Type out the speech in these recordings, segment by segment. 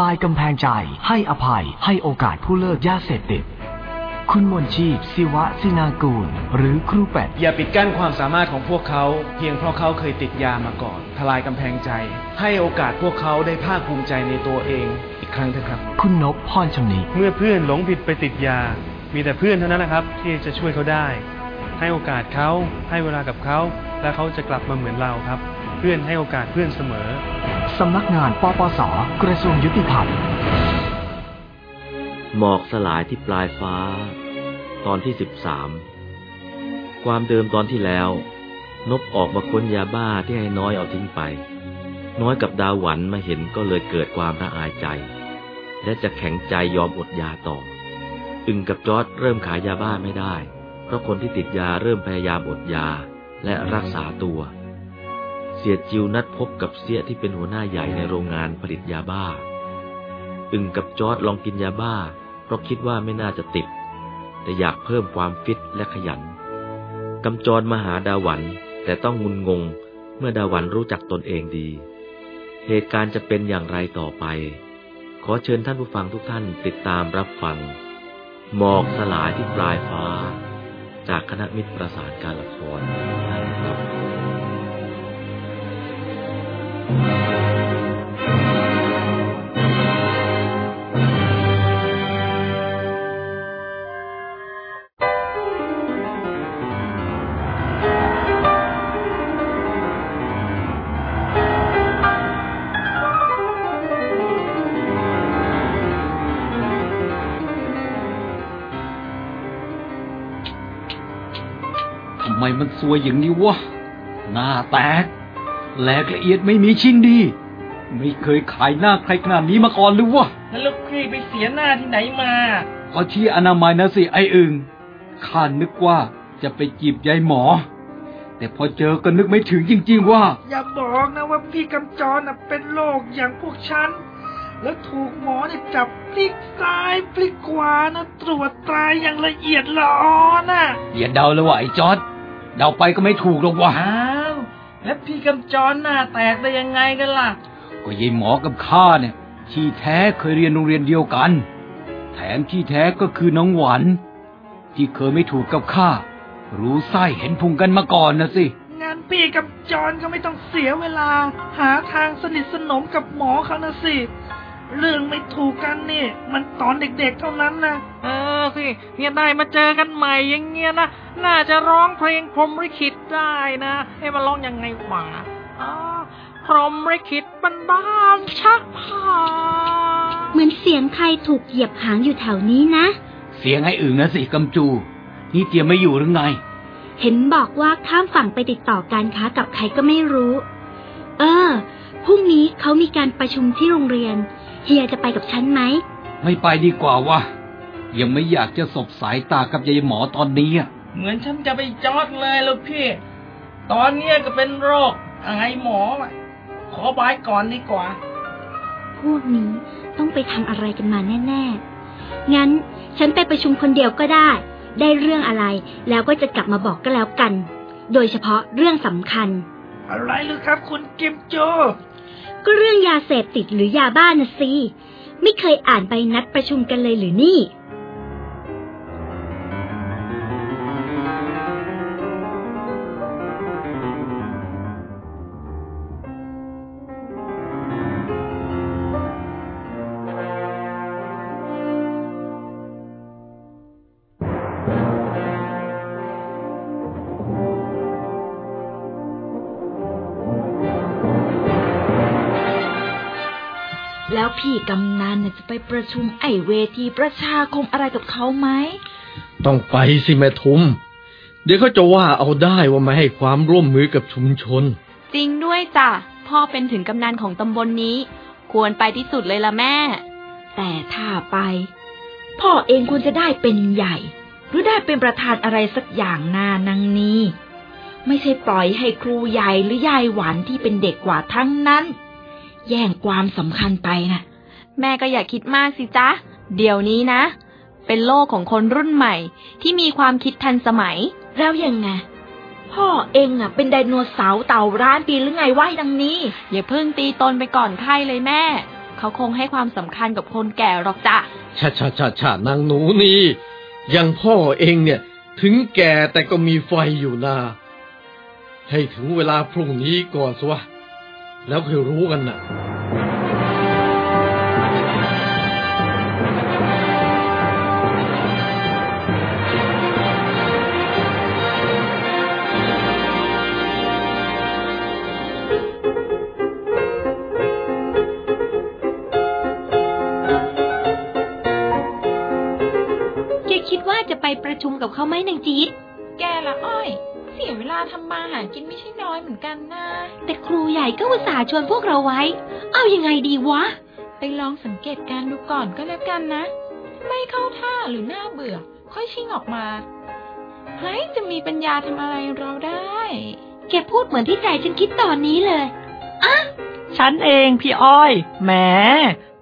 ลายกำแพงใจ ให้อภัย ให้โอกาสผู้เลิกยาเสพติด คุณมนชีพศิวะสินากูล หรือครูเป็ดอย่าปิดกั้นความสามารถของพวกเขา เพียงเพราะเขาเคยติดยามาก่อน ทลายกำแพงใจ ให้โอกาสพวกเขาได้ภาคภูมิใจในตัวเอง อีกครั้งเถอะครับ คุณนพพรชำนิเมื่อเพื่อนหลงผิดไปติดยา มีแต่เพื่อนเท่านั้นนะครับ ที่จะช่วยเขาได้ ให้โอกาสเขาให้เวลากับเขา แล้วเขาจะกลับมาเหมือนเราครับ เพื่อนให้โอกาสเพื่อนเสมอ สำนักงานปปส กระทรวงยุติธรรม หมอกสลายที่ปลายฟ้า ตอนที่สิบสามความเดิมตอนที่แล้ว นบออกมาค้นยาบ้าที่ให้น้อยเอาทิ้งไป น้อยกับดาวหวันมาเห็นก็เลยเกิดความระอายใจ และจะแข็งใจยอมอดยาต่อ อึงกับจอร์ดเริ่มขายยาบ้าไม่ได้ เพราะคนที่ติดยาเริ่มพยายามอดยาและรักษาตัว เสียจิวนัดพบกับเสียที่เป็นหัวหน้าใหญ่ในโรงงานผลิตยาบ้า อึงกับจอร์ดลองกินยาบ้า เพราะคิดว่าไม่น่าจะติด แต่อยากเพิ่มความฟิตและขยันกำจรมาหาดาวัน แต่ต้องงุนงง เมื่อดาวันรู้จักตนเองดี เหตุการณ์จะเป็นอย่างไรต่อไป ขอเชิญท่านผู้ฟังทุกท่านติดตามรับฟัง หมอกสลายที่ปลายฟ้า จากคณะมิตรประสานการละครนะครับ ทำไมมันสวยอย่างนี้วะ หน้าแตก แหลกละเอียดไม่มีชิ้นดี ไม่เคยขายหน้าใครขนาดนี้มาก่อนเลยวะแล้วลูกพี่ไปเสียหน้าที่ไหนมาก็ที่อนามัยนะสิไอ้อึงข้านึกว่าจะไปจีบยายหมอ แต่พอเจอก็นึกไม่ถึงจริง ๆ ว่า อย่าบอกนะว่าพี่กำจรน่ะเป็นโรคอย่างพวกฉัน แล้วถูกหมอเนี่ยจับพลิกซ้ายพลิกขวานะตรวจตายอย่างละเอียดละออน่ะอย่าเดาเลยว่าไอ้จอร์ดเดาไปก็ไม่ถูกหรอกว่ะอ้าว แล้วพี่กำจรหน้าแตกได้ยังไงกันล่ะ ก็ยายหมอกับข้าเนี่ย ที่แท้เคยเรียนโรงเรียนเดียวกัน แถมที่แท้ก็คือน้องหวานที่เคยไม่ถูกกับข้ารู้ไส้เห็นพุงกันมาก่อนนะสิงั้นพี่กำจรก็ไม่ต้องเสียเวลา หาทางสนิทสนมกับหมอเขานะสิ เรื่องไม่ถูกกันนี่ มันตอนเด็กๆเท่านั้นนะเออสิ เนี่ยได้มาเจอกันใหม่อย่างเงี้ยนะ น่าจะร้องเพลงพรหมลิขิตได้นะให้มาร้องยังไงวะอ่าพรหมลิขิตบันดาลชักพาเหมือนเสียงใครถูกเหยียบหางอยู่แถวนี้นะ เสียงไอ้อึ่งนะสิกำจู นี่เตรียมไม่อยู่หรือไง เห็นบอกว่าข้ามฝั่งไปติดต่อการค้ากับใครก็ไม่รู้ เออพรุ่งนี้เขามีการประชุมที่โรงเรียน เฮียจะไปกับฉันไหม ไม่ไปดีกว่าวะ ยังไม่อยากจะสบสายตากับยายหมอตอนนี้อะเหมือนฉันจะไปจอดเลยลูกพี่ ตอนเนี้ยก็เป็นโรคไอหมออะขอบายก่อนดีกว่า พวกนี้ต้องไปทำอะไรกันมาแน่ๆ งั้นฉันไปประชุมคนเดียวก็ได้ ได้เรื่องอะไรแล้วก็จะกลับมาบอกก็แล้วกัน โดยเฉพาะเรื่องสำคัญ อะไรหรือครับคุณกิมโจ ก็เรื่องยาเสพติดหรือยาบ้านะสิ ไม่เคยอ่านใบนัดประชุมกันเลยหรือนี่ พี่กำนันน่ะจะไปประชุมไอเวทีประชาคมอะไรกับเขาไหม ต้องไปสิแม่ทุม เดี๋ยวเขาจะว่าเอาได้ว่าไม่ให้ความร่วมมือกับชุมชน จริงด้วยจ้ะ พ่อเป็นถึงกำนันของตำบลนนี้ ควรไปที่สุดเลยละแม่ แต่ถ้าไป พ่อเองควรจะได้เป็นใหญ่ หรือได้เป็นประธานอะไรสักอย่างหน้านางนี้ไม่ใช่ปล่อยให้ครูใหญ่หรือยายหวานที่เป็นเด็กกว่าทั้งนั้น แย่งความสำคัญไปนะ แม่ก็อย่าคิดมากสิจ๊ะ เดี๋ยวนี้นะ เป็นโลกของคนรุ่นใหม่ ที่มีความคิดทันสมัย แล้วยังไง พ่อเองอะ เป็นไดโนเสาร์เต่าร้านปีหรือไงวะดังนี้ อย่าเพิ่งตีตนไปก่อนใครเลยแม่ เขาคงให้ความสำคัญกับคนแก่หรอกจ้ะชาชาชาชานางหนูนี่อย่างพ่อเองเนี่ย ถึงแก่แต่ก็มีไฟอยู่นาให้ถึงเวลาพรุ่งนี้ก่อนสิวะ แล้วค่อยรู้กันน่ะแกับเขาไหมนางจี๊ดแกละอ้อย เสียเวลาทำมาหากินไม่ใช่น้อยเหมือนกันนะแต่ครูใหญ่ก็อุตส่าห์ชวนพวกเราไว้ เอายังไงดีวะ ไปลองสังเกตการณ์ดูก่อนก็แล้วกันนะ ไม่เข้าท่าหรือหน้าเบื่อ ค่อยชิ่งออกมาใครจะมีปัญญาทำอะไรเราได้ แกพูดเหมือนที่ใจฉันคิดตอนนี้เลยฉันเองพี่อ้อยแหม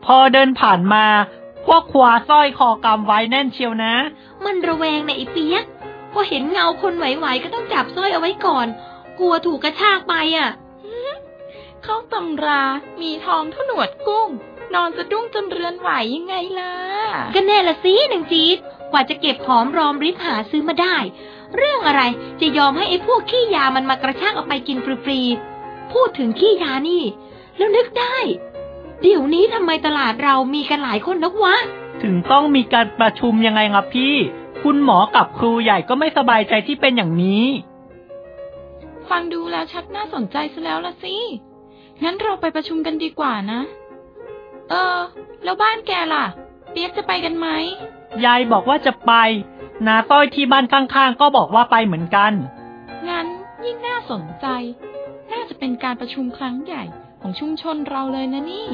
พอเดินผ่านมา พวกขวาสร้อยคอกำไว้แน่นเชียวนะ มันระแวงในะไอ้เปียกพอเห็นเงาคนไหวๆก็ต้องจับสร้อยเอาไว้ก่อน กลัวถูกกระชากไปอะเข้าตำรามีทองเท่าหนวดกุ้ง นอนสะดุ้งจนเรือนไหวยังไงล่ะ ก็แน่ละสินางจี๊ดกว่าจะเก็บหอมรอมริบหาซื้อมาได้ เรื่องอะไรจะยอมให้ไอ้พวกขี้ยามันมากระชากเอาไปกินฟรีๆพูดถึงขี้ยานี่ แล้วนึกได้ เดี๋ยวนี้ทำไมตลาดเรามีกันหลายคนนักวะ ถึงต้องมีการประชุมยังไงครับพี่ คุณหมอกับครูใหญ่ก็ไม่สบายใจที่เป็นอย่างนี้ ฟังดูแล้วชักน่าสนใจซะแล้วละสิ งั้นเราไปประชุมกันดีกว่านะ เออ แล้วบ้านแกล่ะ เปียกจะไปกันไหม ยายบอกว่าจะไป นาต้อยที่บ้านข้างๆ ก็บอกว่าไปเหมือนกัน งั้นยิ่งน่าสนใจ น่าจะเป็นการประชุมครั้งใหญ่ ของชุมชนเราเลยนะนี่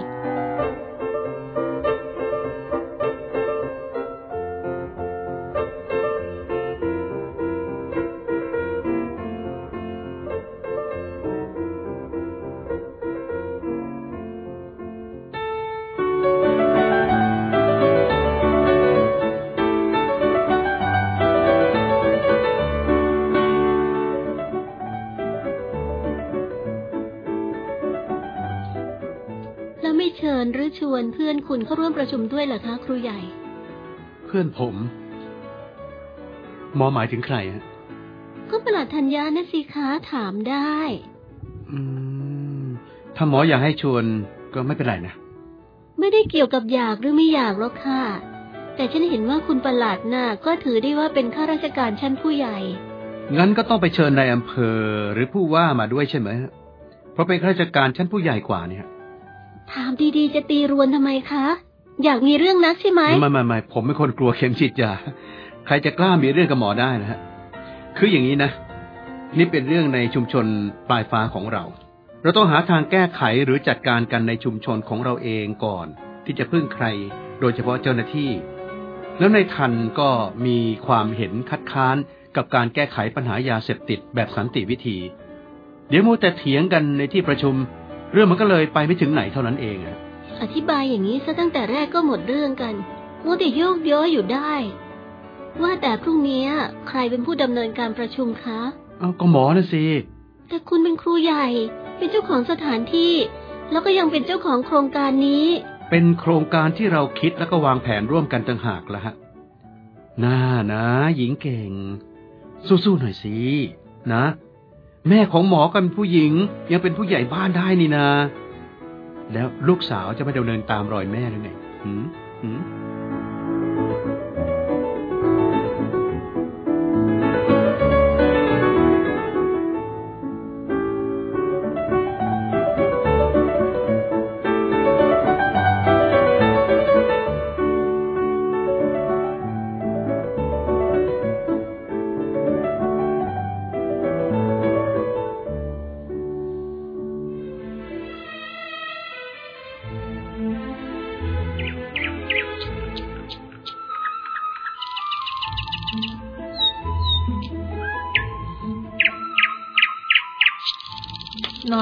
ชิญหรือชวนเพื่อนคุณเข้าร่วมประชุมด้วยเหรอคะครูใหญ่ เพื่อนผม หมอหมายถึงใครฮะก็ประหลัดธัญญานะสิคะถามได้ อืม ถ้าหมออยากให้ชวนก็ไม่เป็นไรนะ ไม่ได้เกี่ยวกับอยากหรือไม่อยากหรอกค่ะ แต่ฉันเห็นว่าคุณประหลัดน่ะก็ถือได้ว่าเป็นข้าราชการชั้นผู้ใหญ่ งั้นก็ต้องไปเชิญนายอำเภอหรือผู้ว่ามาด้วยใช่ไหมฮะเพราะเป็นข้าราชการชั้นผู้ใหญ่กว่าเนี่ย ถามดีๆจะตีรวนทำไมคะ อยากมีเรื่องนักใช่ไหมไม่ไม่ไม่ผมเป็นคนกลัวเข็มฉีดยาใครจะกล้ามีเรื่องกับหมอได้นะฮะคืออย่างนี้นะ นี่เป็นเรื่องในชุมชนปลายฟ้าของเรา เราต้องหาทางแก้ไขหรือจัดการกันในชุมชนของเราเองก่อน ที่จะพึ่งใคร โดยเฉพาะเจ้าหน้าที่ แล้วในทันก็มีความเห็นคัดค้านกับการแก้ไขปัญหายาเสพติดแบบสันติวิธี เดี๋ยวมัวแต่เถียงกันในที่ประชุม เรื่องมันก็เลยไปไม่ถึงไหนเท่านั้นเองอะอธิบายอย่างนี้ซะตั้งแต่แรกก็หมดเรื่องกันมัวแต่โยกเย้ออยู่ได้ ว่าแต่พรุ่งนี้ใครเป็นผู้ดำเนินการประชุมคะเอาก็หมอนะสิ แต่คุณเป็นครูใหญ่ เป็นเจ้าของสถานที่ แล้วก็ยังเป็นเจ้าของโครงการนี้ เป็นโครงการที่เราคิดแล้วก็วางแผนร่วมกันต่างหากละฮะน่านะ หญิงเก่ง สู้ๆหน่อยสินะ แม่ของหมอก็เป็นผู้หญิงยังเป็นผู้ใหญ่บ้านได้นี่นา แล้วลูกสาวจะไม่ดำเนินตามรอยแม่หรือไงหืมหืม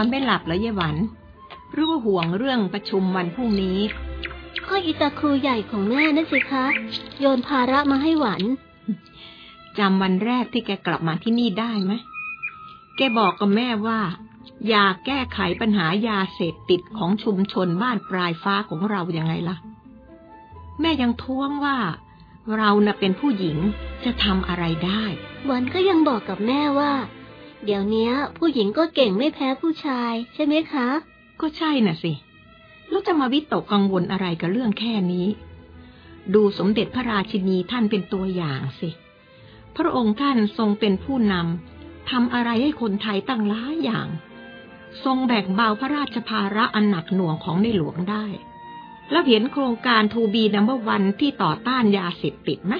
อนไม่หลับเหรอเยหวันหรือว่าห่วงเรื่องประชุมวันพรุ่งนี้ ก็อีตาครูใหญ่ของแม่นั่นสิคะ โยนภาระมาให้หวันจำวันแรกที่แกกลับมาที่นี่ได้ไหมแกบอกกับแม่ว่า อยากแก้ไขปัญหายาเสพติดของชุมชนบ้านปลายฟ้าของเรายังไงล่ะ แม่ยังท้วงว่า เราน่ะเป็นผู้หญิงจะทำอะไรได้หวันก็ยังบอกกับแม่ว่า เดี๋ยวเนี้ยผู้หญิงก็เก่งไม่แพ้ผู้ชาย ใช่ไหมคะ ก็ใช่น่ะสิ แล้วจะมาวิตกกังวลอะไรกับเรื่องแค่นี้ ดูสมเด็จพระราชินีท่านเป็นตัวอย่างสิ พระองค์ท่านทรงเป็นผู้นำทำอะไรให้คนไทยตั้งหลาอย่าง ทรงแบ่งเบาพระราชภาระอันหนักหน่วงของในหลวงได้ แล้วเห็นโครงการทูบีนัมเบอร์วันที่ต่อต้านยาเสพติดไหม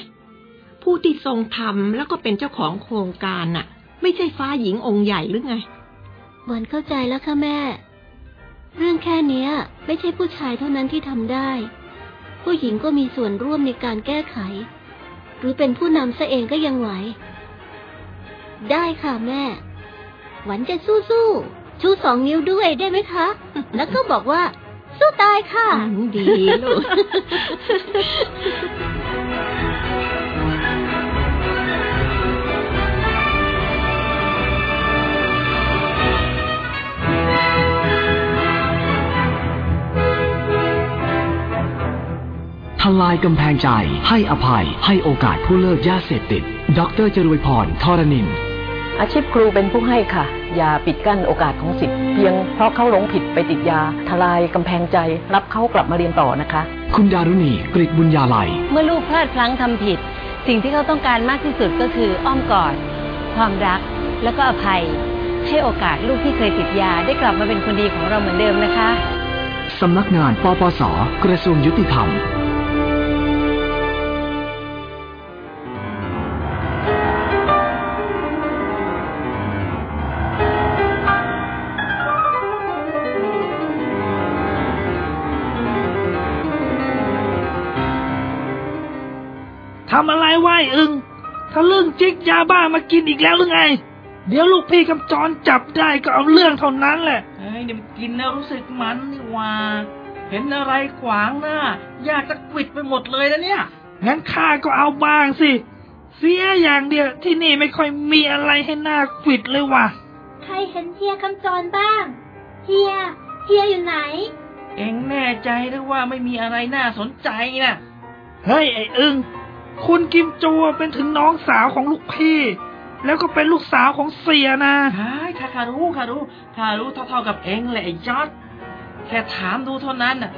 ผู้ที่ทรงทำแล้วก็เป็นเจ้าของโครงการน่ะ ไม่ใช่ฟ้าหญิงองค์ใหญ่หรือไงหวันเข้าใจแล้วค่ะแม่ เรื่องแค่เนี้ยไม่ใช่ผู้ชายเท่านั้นที่ทำได้ ผู้หญิงก็มีส่วนร่วมในการแก้ไข หรือเป็นผู้นำซะเองก็ยังไหว ได้ค่ะแม่ หวันจะสู้สู้ๆชูสองนิ้วด้วยได้ไหมคะ แล้วก็บอกว่า สู้ตายค่ะ ดีลูก ทลายกำแพงใจ ให้อภัย ให้โอกาสผู้เลิกยาเสพติด ดรจรวยพรทรนิน อาชีพครูเป็นผู้ให้ค่ะ อย่าปิดกั้นโอกาสของสิทธิ์เพียงเพราะเขาหลงผิดไปติดยา ทลายกำแพงใจ รับเขากลับมาเรียนต่อนะคะ คุณดารุณีกริบุญญาลัย เมื่อลูกพลาดพลั้งทำผิด สิ่งที่เขาต้องการมากที่สุดก็คืออ้อมกอด ความรัก แล้วก็อภัย ให้โอกาสลูกที่เคยติดยาได้กลับมาเป็นคนดีของเราเหมือนเดิมนะคะสำนักงานปปส กระทรวงยุติธรรม อะไรไหวอึงถ้าเรื่องจิกยาบ้ามากินอีกแล้วหรือไง เดี๋ยวลูกพี่กำจรจับได้ก็เอาเรื่องเท่านั้นแหละเฮ้ยเดี๋ยวมันกินแล้วรู้สึกมันนี่หว่า เห็นอะไรขวางหน้าอยากจะกวิดไปหมดเลยนะเนี่ย งั้นข้าก็เอาบ้างสิ เสียอย่างเดียวที่นี่ไม่ค่อยมีอะไรให้หน้าควิดเลยว่ะ ใครเห็นเฮียคำจรบ้าง เฮีย เฮียอยู่ไหน เอ็งแน่ใจหรือว่าไม่มีอะไรน่าสนใจนะเฮ้ยไอ้อึง คุณกิมจูเป็นถึงน้องสาวของลูกพี่ แล้วก็เป็นลูกสาวของเสียนะใช่ข้าข้ารู้ข้ารู้ข้ารู้เท่าๆกับเอ็งแหละไอ้ยอดแค่ถามดูเท่านั้นน่ะ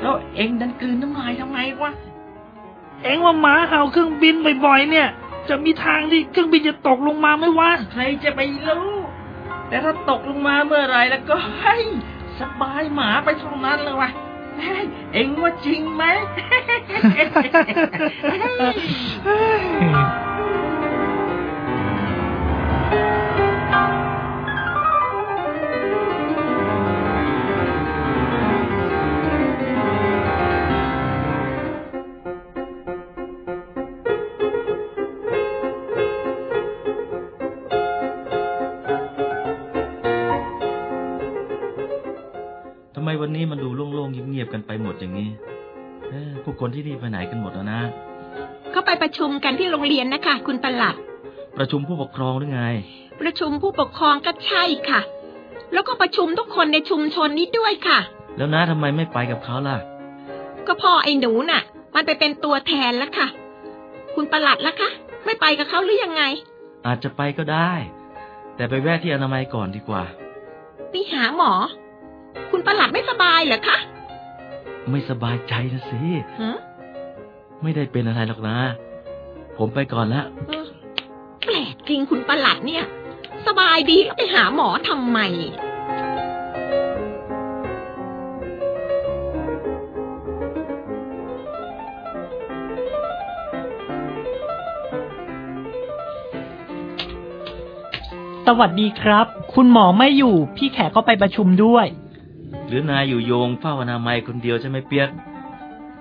แล้วเอ็งดันกลืนน้ำลายทำไมวะเอ็งว่าหมาเห่าเครื่องบินบ่อยๆเนี่ย จะมีทางที่เครื่องบินจะตกลงมาไหมวะใครจะไปรู้ แต่ถ้าตกลงมาเมื่อไหรแล้วก็ให้ยสบายหมาไปเท่านั้นเลยว่ะ เฮ้ยเอ็งว่าจริงไหม ไปไหนกันหมดแล้วนะก็ไปประชุมกันที่โรงเรียนนะคะ คุณประหลัด ประชุมผู้ปกครองหรือไง ประชุมผู้ปกครองก็ใช่ค่ะ แล้วก็ประชุมทุกคนในชุมชนนี้ด้วยค่ะ แล้วน้าทำไมไม่ไปกับเขาล่ะ ก็พ่อไอ้หนูน่ะ มันไปเป็นตัวแทนแล้วค่ะ คุณประหลัดล่ะคะ ไม่ไปกับเขาหรือยังไง อาจจะไปก็ได้ แต่ไปแวะที่อนามัยก่อนดีกว่าไปหาหมอ คุณประหลัดไม่สบายเหรอคะ ไม่สบายใจนะสิฮะ ไม่ได้เป็นอะไรหรอกนะ ผมไปก่อนละเออแปลกจริงคุณประหลัดเนี่ย สบายดีแล้วไปหาหมอทำไมสวัสดีครับ คุณหมอไม่อยู่ พี่แขกก็ไปประชุมด้วย หรือนายอยู่โยงเฝ้าอนามัยคนเดียวใช่ไหมเปียก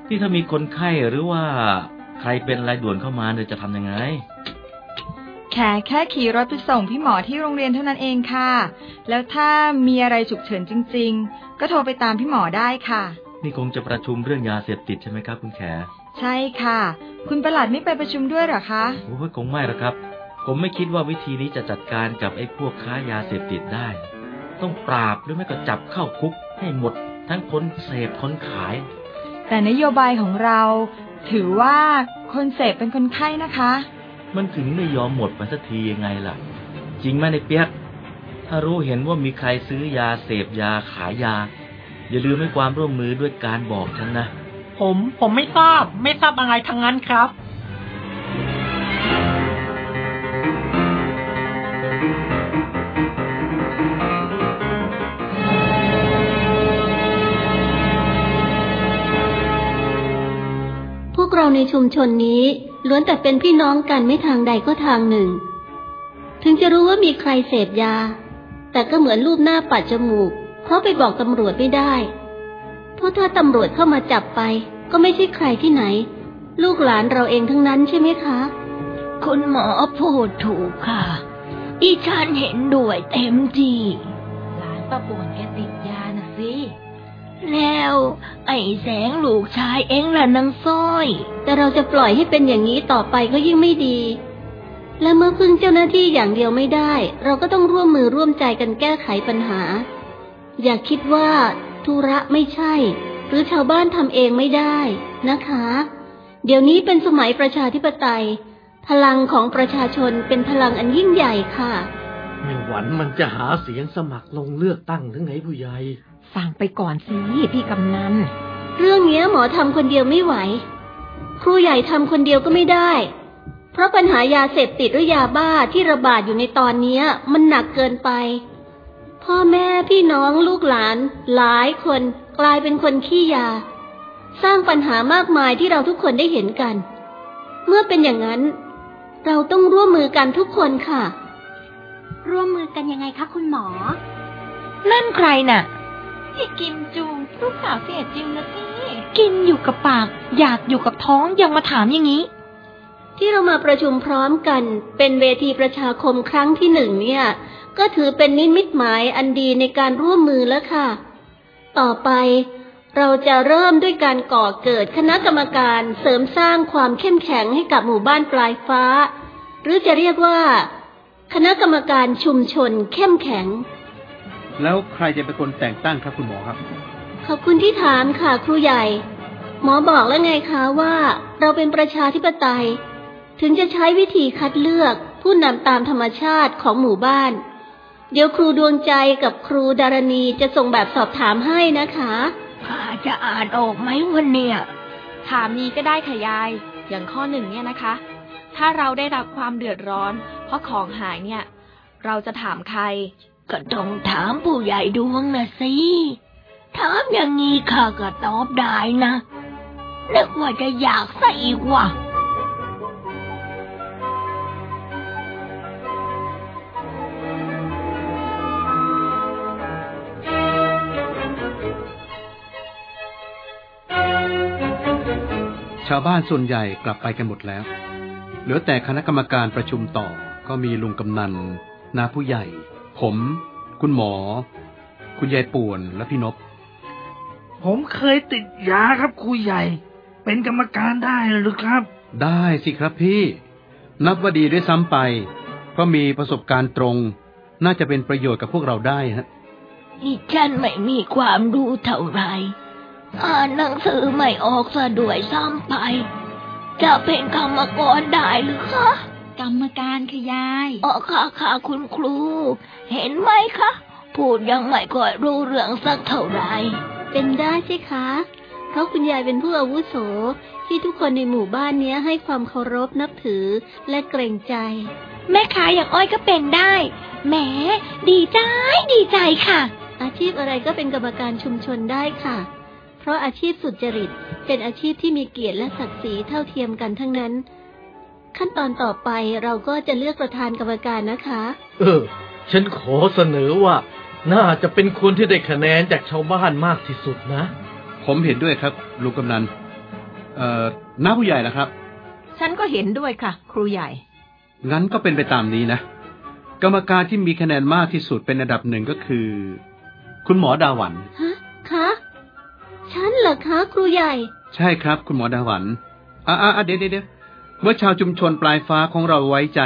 ที่ถ้ามีคนไข้หรือว่าใครเป็นอะไรด่วนเข้ามาเนี่ยจะทำยังไง แค่แค่ขี่รถไปส่งพี่หมอที่โรงเรียนเท่านั้นเองค่ะ แล้วถ้ามีอะไรฉุกเฉินจริง ๆ ก็โทรไปตามพี่หมอได้ค่ะ นี่คงจะประชุมเรื่องยาเสพติดใช่ไหมครับคุณแข ใช่ค่ะ คุณประหลัดไม่ไปประชุมด้วยเหรอคะ โอ้ยคงไม่หรอกครับ ผมไม่คิดว่าวิธีนี้จะจัดการกับไอ้พวกค้ายาเสพติดได้ ต้องปราบหรือไม่ก็จับเข้าคุกให้หมด ทั้งคนเสพคนขาย แต่นโยบายของเรา ถือว่าคนเสพเป็นคนไข้นะคะ มันถึงไม่ยอมหมดไปสักทียังไงล่ะ จริงไหมในเปียก ถ้ารู้เห็นว่ามีใครซื้อยาเสพยาขายยา อย่าลืมให้ความร่วมมือด้วยการบอกฉันนะ ผมผมไม่ทราบไม่ทราบอะไรทั้งนั้นครับ ในชุมชนนี้ล้วนแต่เป็นพี่น้องกันไม่ทางใดก็ทางหนึ่ง ถึงจะรู้ว่ามีใครเสพยา แต่ก็เหมือนรูปหน้าปัดจมูก เพราะไปบอกตำรวจไม่ได้ เพราะถ้าตำรวจเข้ามาจับไป ก็ไม่ใช่ใครที่ไหน ลูกหลานเราเองทั้งนั้นใช่ไหมคะ คุณหมอพูดถูกค่ะ อีฉันเห็นด้วยเต็มที่หลานป้าป่วนแกติดยาน่ะสิ แล้ว ไอ้แสงลูกชายเองล่ะนางสร้อย แต่เราจะปล่อยให้เป็นอย่างนี้ต่อไปก็ยิ่งไม่ดี และเมื่อพึ่งเจ้าหน้าที่อย่างเดียวไม่ได้ เราก็ต้องร่วมมือร่วมใจกันแก้ไขปัญหา อย่าคิดว่าธุระไม่ใช่ หรือชาวบ้านทำเองไม่ได้นะคะ เดี๋ยวนี้เป็นสมัยประชาธิปไตย พลังของประชาชนเป็นพลังอันยิ่งใหญ่ค่ะไม่หวันมันจะหาเสียงสมัครลงเลือกตั้งถึงไหนผู้ใหญ่ ฟังไปก่อนสิพี่กำนัน เรื่องเนี้ยหมอทำคนเดียวไม่ไหว ครูใหญ่ทำคนเดียวก็ไม่ได้ เพราะปัญหายาเสพติดหรือยาบ้าที่ระบาดอยู่ในตอนเนี้ยมันหนักเกินไป พ่อแม่พี่น้องลูกหลาน หลายคนกลายเป็นคนขี้ยา สร้างปัญหามากมายที่เราทุกคนได้เห็นกัน เมื่อเป็นอย่างนั้น เราต้องร่วมมือกันทุกคนค่ะ ร่วมมือกันยังไงคะคุณหมอ นั่นใครน่ะ พี่กิมจูลูกสาวเสียจริงนะสิกินอยู่กับปาก อยากอยู่กับท้องยังมาถามอย่างนี้ ที่เรามาประชุมพร้อมกัน เป็นเวทีประชาคมครั้งที่หนึ่งเนี่ย ก็ถือเป็นนิมิตหมายอันดีในการร่วมมือแล้วค่ะ ต่อไปเราจะเริ่มด้วยการก่อเกิดคณะกรรมการเสริมสร้างความเข้มแข็งให้กับหมู่บ้านปลายฟ้า หรือจะเรียกว่า คณะกรรมการชุมชนเข้มแข็ง แล้วใครจะเป็นคนแต่งตั้งครับคุณหมอครับ ขอบคุณที่ถามค่ะครูใหญ่ หมอบอกแล้วไงคะว่า เราเป็นประชาธิปไตย ถึงจะใช้วิธีคัดเลือกผู้นำตามธรรมชาติของหมู่บ้าน เดี๋ยวครูดวงใจกับครูดารณีจะส่งแบบสอบถามให้นะคะข้าจะอ่านออกไหมวันเนี่ย ถามนี้ก็ได้ค่ะยาย อย่างข้อหนึ่งเนี่ยนะคะ ถ้าเราได้รับความเดือดร้อน เพราะของหายเนี่ย เราจะถามใคร ก็ต้องถามผู้ใหญ่ดวงนะสิ ถามอย่างงี้ข้าก็ตอบได้นะ นึกว่าจะอยากซะอีกว่ะชาวบ้านส่วนใหญ่กลับไปกันหมดแล้ว เหลือแต่คณะกรรมการประชุมต่อก็มีลุงกำนัน นาผู้ใหญ่ ผม คุณหมอ คุณยายป่วนและพี่นบผมเคยติดยาครับครูใหญ่ เป็นกรรมการได้หรือครับ ได้สิครับพี่ นับว่าดีด้วยซ้ำไป เพราะมีประสบการณ์ตรง น่าจะเป็นประโยชน์กับพวกเราได้ฮะนี่ฉันไม่มีความรู้เท่าไหรอ่านหนังสือไม่ออกซะด้วยซ้ำไป จะเป็นกรรมกรได้หรือคะ กรรมการค่ะยายอ๋อค่ะค่ะคุณครู เห็นไหมคะ พูดยังไม่ค่อยรู้เรื่องสักเท่าไหร่เป็นได้ใช่คะเพราะคุณยายเป็นผู้อาวุโสที่ทุกคนในหมู่บ้านเนี้ยให้ความเคารพนับถือและเกรงใจ แม่ค้าอย่างอ้อยก็เป็นได้ แหม ดีใจ ดีใจค่ะ อาชีพอะไรก็เป็นกรรมการชุมชนได้ค่ะ เพราะอาชีพสุจริตเป็นอาชีพที่มีเกียรติและศักดิ์ศรีเท่าเทียมกันทั้งนั้น ขั้นตอนต่อไปเราก็จะเลือกประธานกรรมการนะคะ เออ ฉันขอเสนอว่า น่าจะเป็นคนที่ได้คะแนนจากชาวบ้านมากที่สุดนะ ผมเห็นด้วยครับ ลุงกำนัน เอ่อน้าผู้ใหญ่ละครับ ฉันก็เห็นด้วยค่ะ ครูใหญ่ งั้นก็เป็นไปตามนี้นะ กรรมการที่มีคะแนนมากที่สุดเป็นอันดับหนึ่งก็คือ คุณหมอดาหวันฮะคะฉันเหรอคะ ครูใหญ่ ใช่ครับ คุณหมอดาหวันอ่าอ่าเดี๋ยวเดี๋ยว เมื่อชาวชุมชนปลายฟ้าของเราไว้ใจ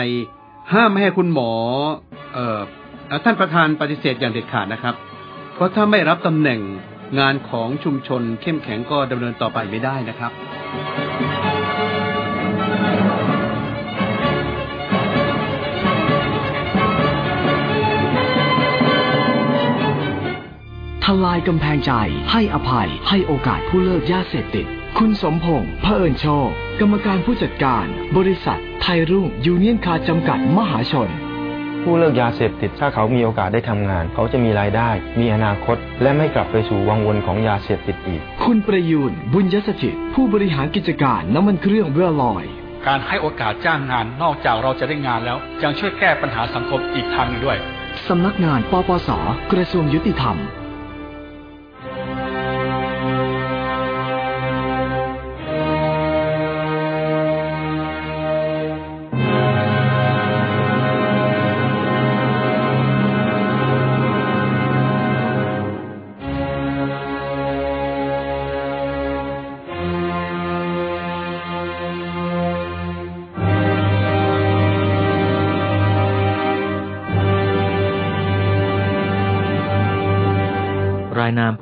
ห้ามไม่ให้คุณหมอ เอ่อท่านประธานปฏิเสธอย่างเด็ดขาดนะครับ เพราะถ้าไม่รับตำแหน่งงานของชุมชน เข้มแข็งก็ดำเนินต่อไปไม่ได้นะครับ ทลายกำแพงใจ ให้อภัย ให้โอกาสผู้เลิกยาเสพติด คุณสมพงษ์เผอิญโชคกรรมการผู้จัดการ บริษัท ไทยรุ่งยูเนียนคาร์จำกัดมหาชน ผู้เลิกยาเสพติดถ้าเขามีโอกาสได้ทำงาน เขาจะมีรายได้ มีอนาคต และไม่กลับไปสู่วังวนของยาเสพติดอีก คุณประยูนบุญยสถิตผู้บริหารกิจการน้ำมันเครื่องเวลลอย การให้โอกาสจ้างงานนอกจากเราจะได้งานแล้ว ยังช่วยแก้ปัญหาสังคมอีกทางหนึงด้วยสำนักงานปปส กระทรวงยุติธรรม